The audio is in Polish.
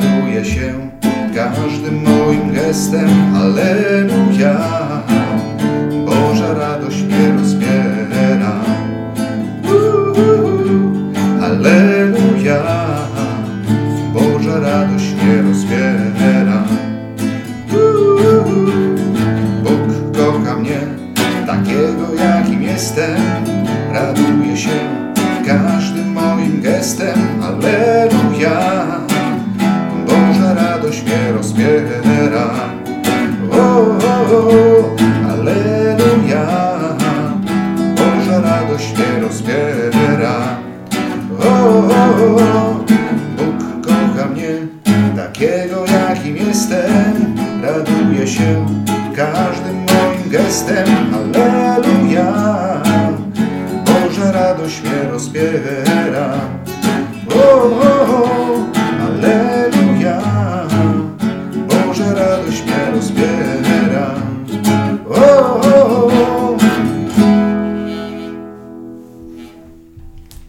raduje się każdym moim gestem. Aleluja, Boża radość mnie rozbiera. Aleluja, Boża radość nie rozbiera. Bóg kocha mnie, takiego jakim jestem, raduje się każdy. O, o, Alleluja. Boża radość mnie rozbiera. O, o, o, Bóg kocha mnie takiego jakim jestem. Raduje się każdym moim gestem. Alleluja. Boża radość mnie rozbiera. O, o, o,